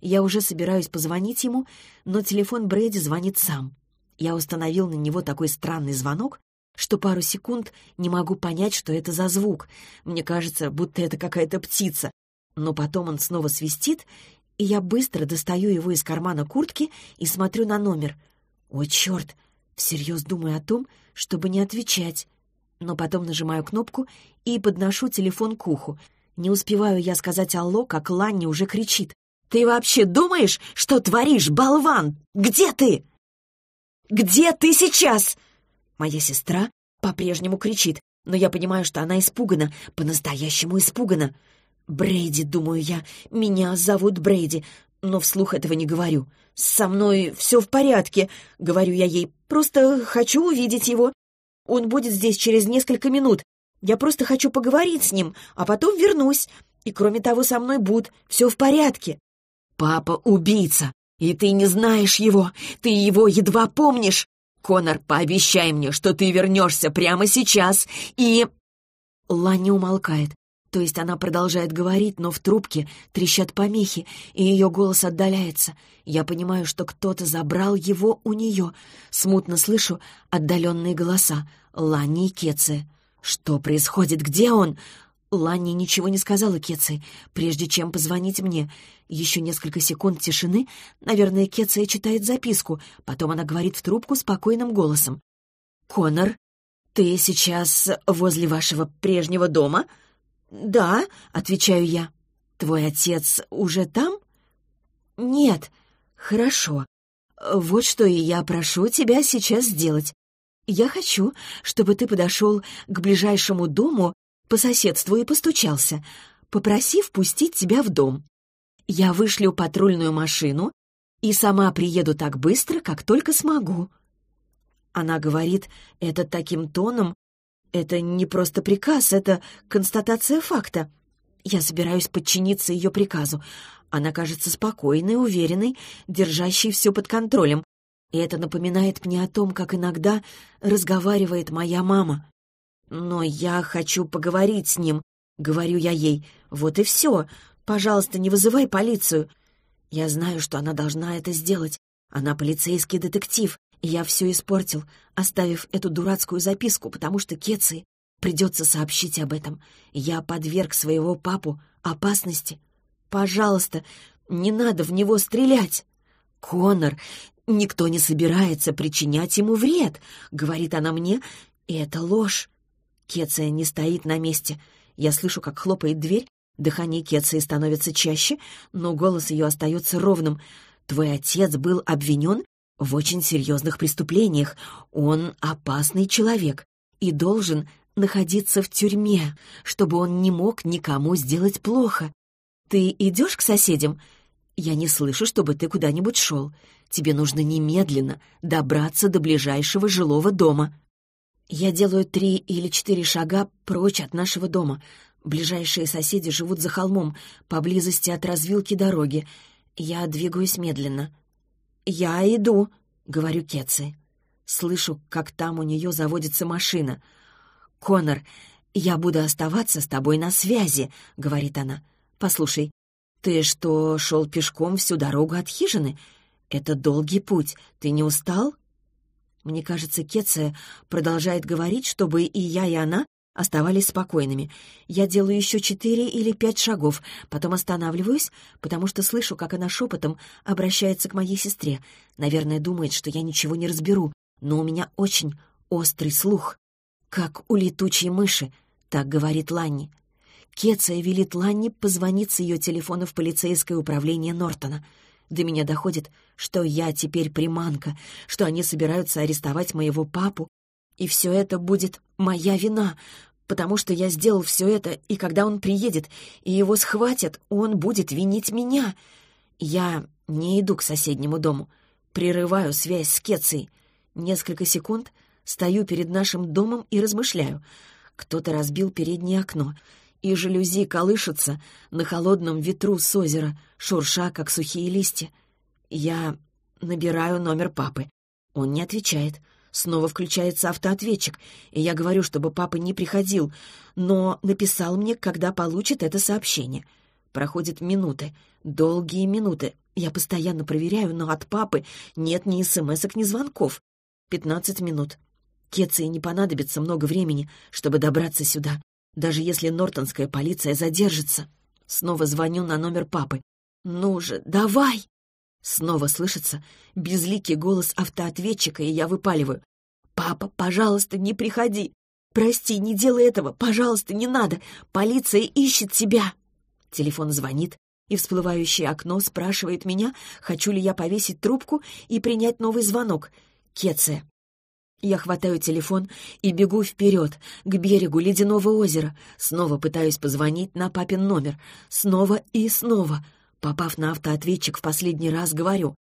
Speaker 1: Я уже собираюсь позвонить ему, но телефон Брэди звонит сам. Я установил на него такой странный звонок, что пару секунд не могу понять, что это за звук. Мне кажется, будто это какая-то птица. Но потом он снова свистит, и я быстро достаю его из кармана куртки и смотрю на номер. О, черт! Всерьез думаю о том, чтобы не отвечать. Но потом нажимаю кнопку и подношу телефон к уху. Не успеваю я сказать «Алло», как Ланни уже кричит. «Ты вообще думаешь, что творишь, болван? Где ты?» «Где ты сейчас?» Моя сестра по-прежнему кричит, но я понимаю, что она испугана, по-настоящему испугана. «Брейди», — думаю я, — «меня зовут Брейди», но вслух этого не говорю. «Со мной все в порядке», — говорю я ей, — «просто хочу увидеть его. Он будет здесь через несколько минут. Я просто хочу поговорить с ним, а потом вернусь. И кроме того, со мной Буд, все в порядке». «Папа убийца, и ты не знаешь его, ты его едва помнишь. Конор, пообещай мне, что ты вернешься прямо сейчас и...» Ланни умолкает. То есть она продолжает говорить, но в трубке трещат помехи, и ее голос отдаляется. Я понимаю, что кто-то забрал его у нее. Смутно слышу отдаленные голоса. Ланни и Кеце. Что происходит? Где он? Ланни ничего не сказала Кеце, прежде чем позвонить мне. Еще несколько секунд тишины. Наверное, Кеция читает записку. Потом она говорит в трубку спокойным голосом. «Конор, ты сейчас возле вашего прежнего дома?» «Да», — отвечаю я. «Твой отец уже там?» «Нет». «Хорошо. Вот что и я прошу тебя сейчас сделать. Я хочу, чтобы ты подошел к ближайшему дому по соседству и постучался, попросив пустить тебя в дом. Я вышлю патрульную машину и сама приеду так быстро, как только смогу». Она говорит это таким тоном, это не просто приказ, это констатация факта. Я собираюсь подчиниться ее приказу. Она кажется спокойной, уверенной, держащей все под контролем. И это напоминает мне о том, как иногда разговаривает моя мама. «Но я хочу поговорить с ним», — говорю я ей. «Вот и все. Пожалуйста, не вызывай полицию». Я знаю, что она должна это сделать. Она полицейский детектив, я все испортил, оставив эту дурацкую записку, потому что Кеции придется сообщить об этом. Я подверг своего папу опасности. Пожалуйста, не надо в него стрелять. Конор, никто не собирается причинять ему вред, говорит она мне, и это ложь. Кеция не стоит на месте. Я слышу, как хлопает дверь, дыхание Кеции становится чаще, но голос ее остается ровным. Твой отец был обвинен в очень серьезных преступлениях. Он опасный человек и должен находиться в тюрьме, чтобы он не мог никому сделать плохо. Ты идешь к соседям? Я не слышу, чтобы ты куда-нибудь шел. Тебе нужно немедленно добраться до ближайшего жилого дома. Я делаю три или четыре шага прочь от нашего дома. Ближайшие соседи живут за холмом, поблизости от развилки дороги. Я двигаюсь медленно. «Я иду», — говорю Кеце. Слышу, как там у нее заводится машина. «Конор, я буду оставаться с тобой на связи», — говорит она. «Послушай, ты что, шел пешком всю дорогу от хижины? Это долгий путь. Ты не устал?» Мне кажется, Кеция продолжает говорить, чтобы и я, и она оставались спокойными. Я делаю еще четыре или пять шагов, потом останавливаюсь, потому что слышу, как она шепотом обращается к моей сестре. Наверное, думает, что я ничего не разберу, но у меня очень острый слух. «Как у летучей мыши», — так говорит Ланни. Кеция велит Ланни позвонить с ее телефона в полицейское управление Нортона. До меня доходит, что я теперь приманка, что они собираются арестовать моего папу, и все это будет моя вина, потому что я сделал все это, и когда он приедет, и его схватят, он будет винить меня. Я не иду к соседнему дому, прерываю связь с Кецией. Несколько секунд стою перед нашим домом и размышляю. Кто-то разбил переднее окно, и жалюзи колышутся на холодном ветру с озера, шурша, как сухие листья. Я набираю номер папы. Он не отвечает — Снова включается автоответчик, и я говорю, чтобы папа не приходил, но написал мне, когда получит это сообщение. Проходят минуты, долгие минуты. Я постоянно проверяю, но от папы нет ни смс ни звонков. Пятнадцать минут. Кеции не понадобится много времени, чтобы добраться сюда, даже если нортонская полиция задержится. Снова звоню на номер папы. «Ну же, давай!» Снова слышится безликий голос автоответчика, и я выпаливаю. «Папа, пожалуйста, не приходи! Прости, не делай этого! Пожалуйста, не надо! Полиция ищет тебя!» Телефон звонит, и всплывающее окно спрашивает меня, хочу ли я повесить трубку и принять новый звонок. Кеция. Я хватаю телефон и бегу вперед, к берегу ледяного озера. Снова пытаюсь позвонить на папин номер. Снова и снова. Попав на автоответчик в последний раз, говорю.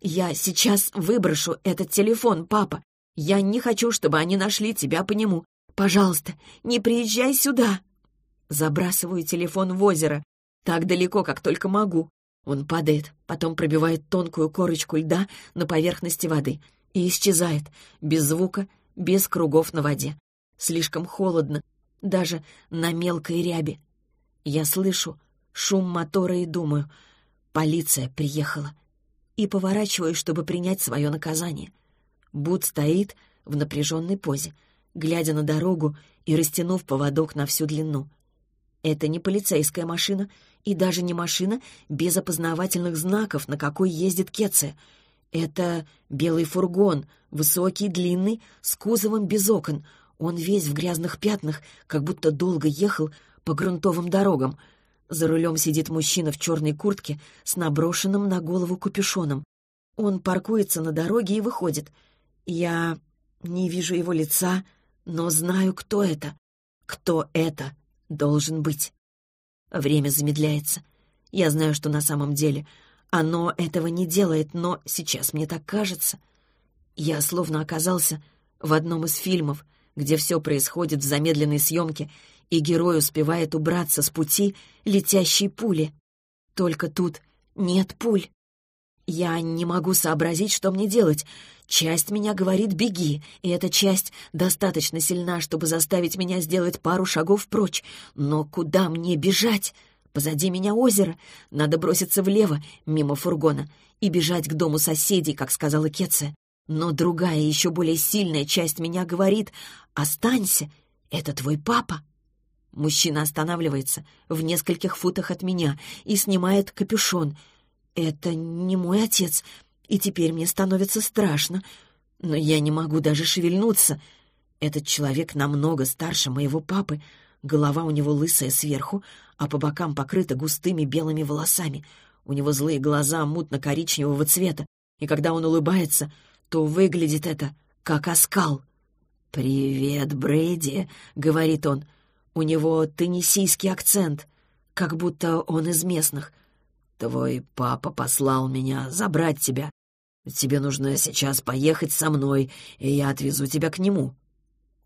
Speaker 1: «Я сейчас выброшу этот телефон, папа. Я не хочу, чтобы они нашли тебя по нему. Пожалуйста, не приезжай сюда!» Забрасываю телефон в озеро, так далеко, как только могу. Он падает, потом пробивает тонкую корочку льда на поверхности воды и исчезает, без звука, без кругов на воде. Слишком холодно, даже на мелкой ряби. Я слышу, шум мотора и думаю, полиция приехала. И поворачиваю, чтобы принять свое наказание. Бут стоит в напряженной позе, глядя на дорогу и растянув поводок на всю длину. Это не полицейская машина и даже не машина без опознавательных знаков, на какой ездит Кеце. Это белый фургон, высокий, длинный, с кузовом без окон. Он весь в грязных пятнах, как будто долго ехал по грунтовым дорогам — за рулем сидит мужчина в черной куртке с наброшенным на голову капюшоном. Он паркуется на дороге и выходит. Я не вижу его лица, но знаю, кто это. Кто это должен быть. Время замедляется. Я знаю, что на самом деле оно этого не делает, но сейчас мне так кажется. Я словно оказался в одном из фильмов, где все происходит в замедленной съемке, и герой успевает убраться с пути летящей пули. Только тут нет пуль. Я не могу сообразить, что мне делать. Часть меня говорит «беги», и эта часть достаточно сильна, чтобы заставить меня сделать пару шагов прочь. Но куда мне бежать? Позади меня озеро. Надо броситься влево, мимо фургона, и бежать к дому соседей, как сказала Кетция. Но другая, еще более сильная часть меня говорит «Останься, это твой папа». Мужчина останавливается в нескольких футах от меня и снимает капюшон. Это не мой отец, и теперь мне становится страшно. Но я не могу даже шевельнуться. Этот человек намного старше моего папы. Голова у него лысая сверху, а по бокам покрыта густыми белыми волосами. У него злые глаза мутно-коричневого цвета, и когда он улыбается, то выглядит это как оскал. «Привет, Брэди», — говорит он, — у него теннисийский акцент, как будто он из местных. «Твой папа послал меня забрать тебя. Тебе нужно сейчас поехать со мной, и я отвезу тебя к нему».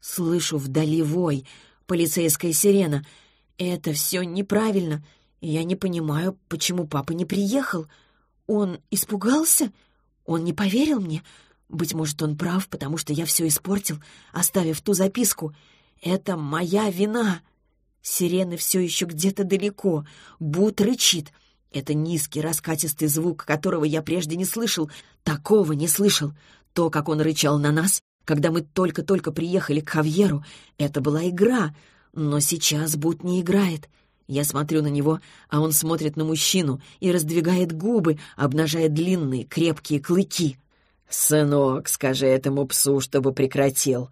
Speaker 1: Слышу вдали вой, полицейская сирена. Это все неправильно. Я не понимаю, почему папа не приехал. Он испугался? Он не поверил мне? Быть может, он прав, потому что я все испортил, оставив ту записку. Это моя вина. Сирены все еще где-то далеко. Бут рычит. Это низкий раскатистый звук, которого я прежде не слышал. Такого не слышал. То, как он рычал на нас, когда мы только-только приехали к Хавьеру, это была игра. Но сейчас Бут не играет. Я смотрю на него, а он смотрит на мужчину и раздвигает губы, обнажая длинные крепкие клыки. «Сынок, скажи этому псу, чтобы прекратил»,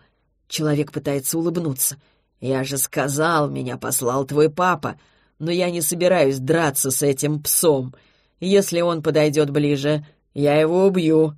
Speaker 2: Человек пытается улыбнуться. «Я же сказал, меня послал твой папа, но я не собираюсь драться с этим псом. Если он подойдет ближе, я его убью».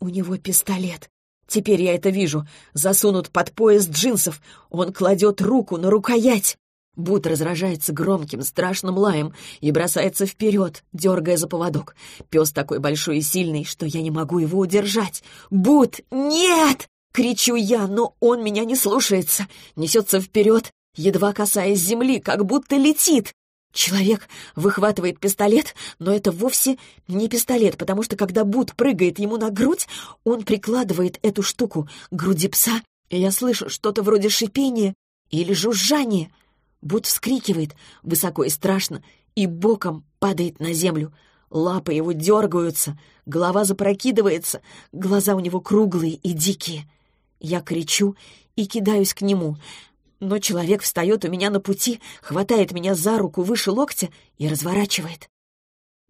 Speaker 1: «У него пистолет. Теперь я это вижу. Засунут под пояс джинсов. Он кладет руку на рукоять». Бут разражается громким, страшным лаем и бросается вперед, дергая за поводок. Пес такой большой и сильный, что я не могу его удержать. «Бут, нет!» — кричу я, но он меня не слушается. Несется вперед, едва касаясь земли, как будто летит. Человек выхватывает пистолет, но это вовсе не пистолет, потому что когда Бут прыгает ему на грудь, он прикладывает эту штуку к груди пса, и я слышу что-то вроде шипения или жужжания. Бут вскрикивает высоко и страшно и боком падает на землю. Лапы его дергаются, голова запрокидывается, глаза у него круглые и дикие. Я кричу и кидаюсь к нему, но человек встает у меня на пути, хватает меня за руку выше локтя и разворачивает.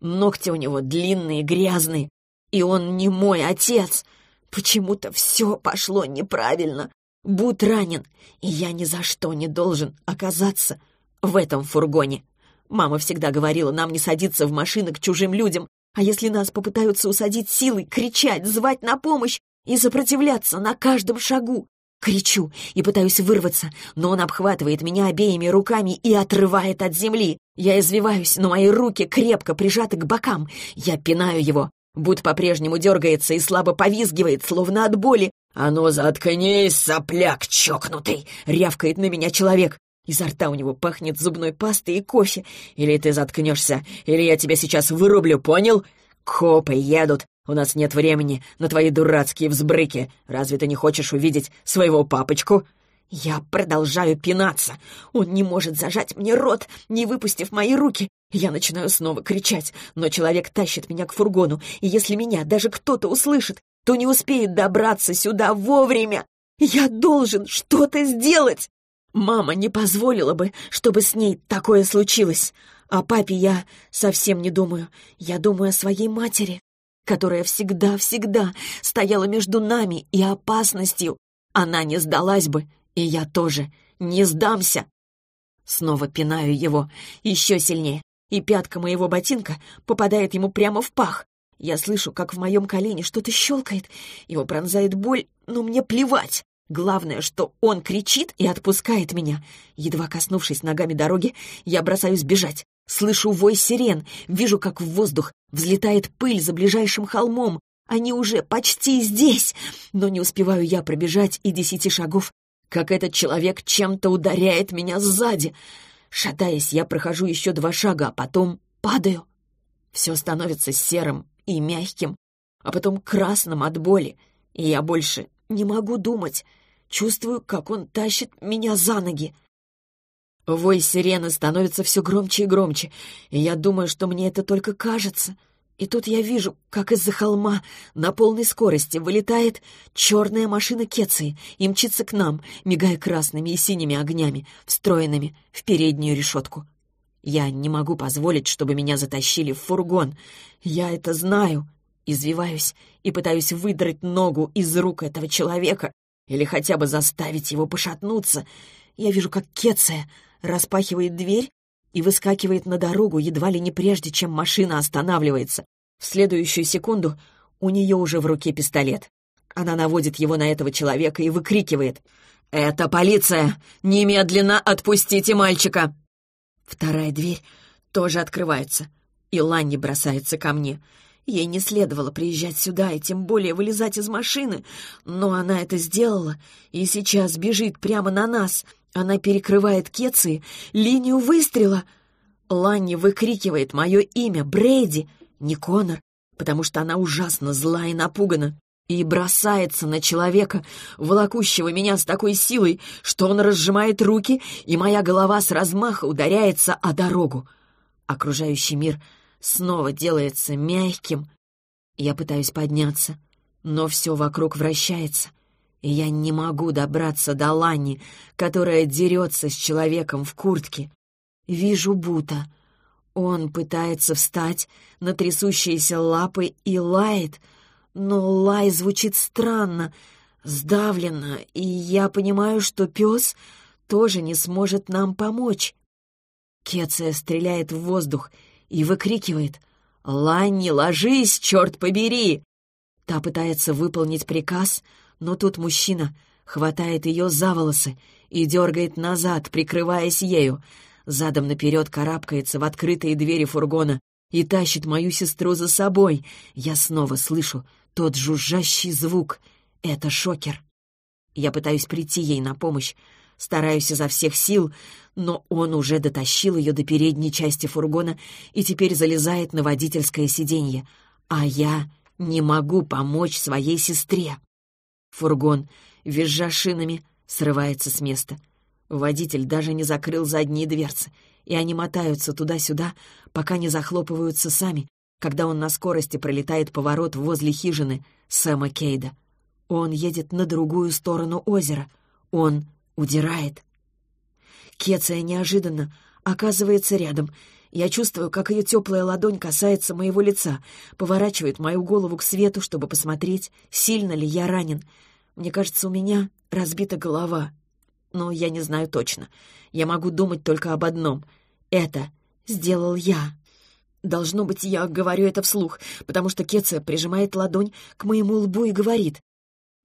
Speaker 1: Ногти у него длинные, грязные, и он не мой отец. Почему-то все пошло неправильно. Бут ранен, и я ни за что не должен оказаться в этом фургоне. Мама всегда говорила нам не садиться в машины к чужим людям, а если нас попытаются усадить силой, кричать, звать на помощь и сопротивляться на каждом шагу. Кричу и пытаюсь вырваться, но он обхватывает меня обеими руками и отрывает от земли. Я извиваюсь, но мои руки крепко прижаты к бокам. Я пинаю его. Бут по-прежнему дергается и слабо повизгивает, словно от боли, «А ну, заткнись, сопляк чокнутый!» — рявкает на меня человек. Изо рта у него пахнет зубной пастой и кофе. «Или ты заткнешься, или я тебя сейчас вырублю, понял? Копы едут, у нас нет времени на твои дурацкие взбрыки. Разве ты не хочешь увидеть своего папочку?» Я продолжаю пинаться. Он не может зажать мне рот, не выпустив мои руки. Я начинаю снова кричать, но человек тащит меня к фургону, и если меня даже кто-то услышит, то не успеет добраться сюда вовремя. Я должен что-то сделать. Мама не позволила бы, чтобы с ней такое случилось. О папе я совсем не думаю. Я думаю о своей матери, которая всегда-всегда стояла между нами и опасностью. Она не сдалась бы, и я тоже не сдамся. Снова пинаю его, еще сильнее, и пятка моего ботинка попадает ему прямо в пах. Я слышу, как в моем колене что-то щелкает. Его пронзает боль, но мне плевать. Главное, что он кричит и отпускает меня. Едва коснувшись ногами дороги, я бросаюсь бежать. Слышу вой сирен, вижу, как в воздух взлетает пыль за ближайшим холмом. Они уже почти здесь, но не успеваю я пробежать и десяти шагов, как этот человек чем-то ударяет меня сзади. Шатаясь, я прохожу еще два шага, а потом падаю. Все становится серым и мягким, а потом красным от боли, и я больше не могу думать. Чувствую, как он тащит меня за ноги. Вой сирены становится все громче и громче, и я думаю, что мне это только кажется. И тут я вижу, как из-за холма на полной скорости вылетает черная машина Кеции и мчится к нам, мигая красными и синими огнями, встроенными в переднюю решетку. Я не могу позволить, чтобы меня затащили в фургон. Я это знаю. Извиваюсь и пытаюсь выдрать ногу из рук этого человека или хотя бы заставить его пошатнуться. Я вижу, как Кеция распахивает дверь и выскакивает на дорогу едва ли не прежде, чем машина останавливается. В следующую секунду у нее уже в руке пистолет. Она наводит его на этого человека и выкрикивает «Это полиция! Немедленно отпустите мальчика!» Вторая дверь тоже открывается, и Ланни бросается ко мне. Ей не следовало приезжать сюда и тем более вылезать из машины, но она это сделала и сейчас бежит прямо на нас. Она перекрывает Кеции линию выстрела. Ланни выкрикивает мое имя Брейди, не Конор, потому что она ужасно зла и напугана и бросается на человека, волокущего меня с такой силой, что он разжимает руки, и моя голова с размаха ударяется о дорогу. Окружающий мир снова делается мягким. Я пытаюсь подняться, но все вокруг вращается, и я не могу добраться до Лани, которая дерется с человеком в куртке. Вижу Бута. Он пытается встать на трясущиеся лапы и лает — но лай звучит странно. сдавлена, и я понимаю, что пес тоже не сможет нам помочь. Кеция стреляет в воздух и выкрикивает «Ланни, ложись, черт побери!» Та пытается выполнить приказ, но тут мужчина хватает ее за волосы и дергает назад, прикрываясь ею. Задом наперед карабкается в открытые двери фургона и тащит мою сестру за собой. Я снова слышу тот жужжащий звук. Это шокер. Я пытаюсь прийти ей на помощь, стараюсь изо всех сил, но он уже дотащил ее до передней части фургона и теперь залезает на водительское сиденье, а я не могу помочь своей сестре. Фургон, визжа шинами, срывается с места. Водитель даже не закрыл задние дверцы, и они мотаются туда-сюда, пока не захлопываются сами, когда он на скорости пролетает поворот возле хижины Сэма Кейда. Он едет на другую сторону озера. Он удирает. Кеция неожиданно оказывается рядом. Я чувствую, как ее теплая ладонь касается моего лица, поворачивает мою голову к свету, чтобы посмотреть, сильно ли я ранен. Мне кажется, у меня разбита голова. Но я не знаю точно. Я могу думать только об одном. Это сделал я. Должно быть, я говорю это вслух, потому что Кеция прижимает ладонь к моему лбу и говорит.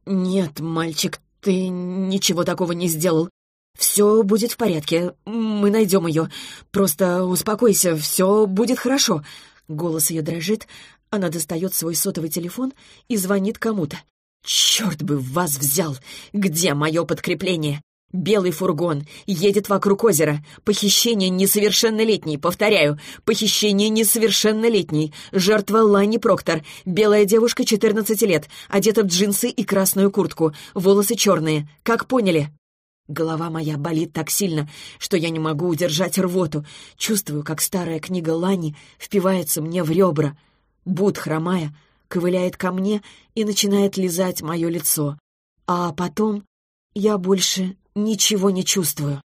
Speaker 1: «Нет, мальчик, ты ничего такого не сделал. Все будет в порядке. Мы найдем ее. Просто успокойся, все будет хорошо». Голос ее дрожит. Она достает свой сотовый телефон и звонит кому-то. «Черт бы вас взял! Где мое подкрепление?» Белый фургон едет вокруг озера. Похищение несовершеннолетней. Повторяю, похищение несовершеннолетней. Жертва Ланни Проктор. Белая девушка 14 лет. Одета в джинсы и красную куртку. Волосы черные. Как поняли? Голова моя болит так сильно, что я не могу удержать рвоту. Чувствую, как старая книга Лани впивается мне в ребра. Буд, хромая, ковыляет ко мне и начинает лизать мое лицо. А потом я больше ничего не чувствую.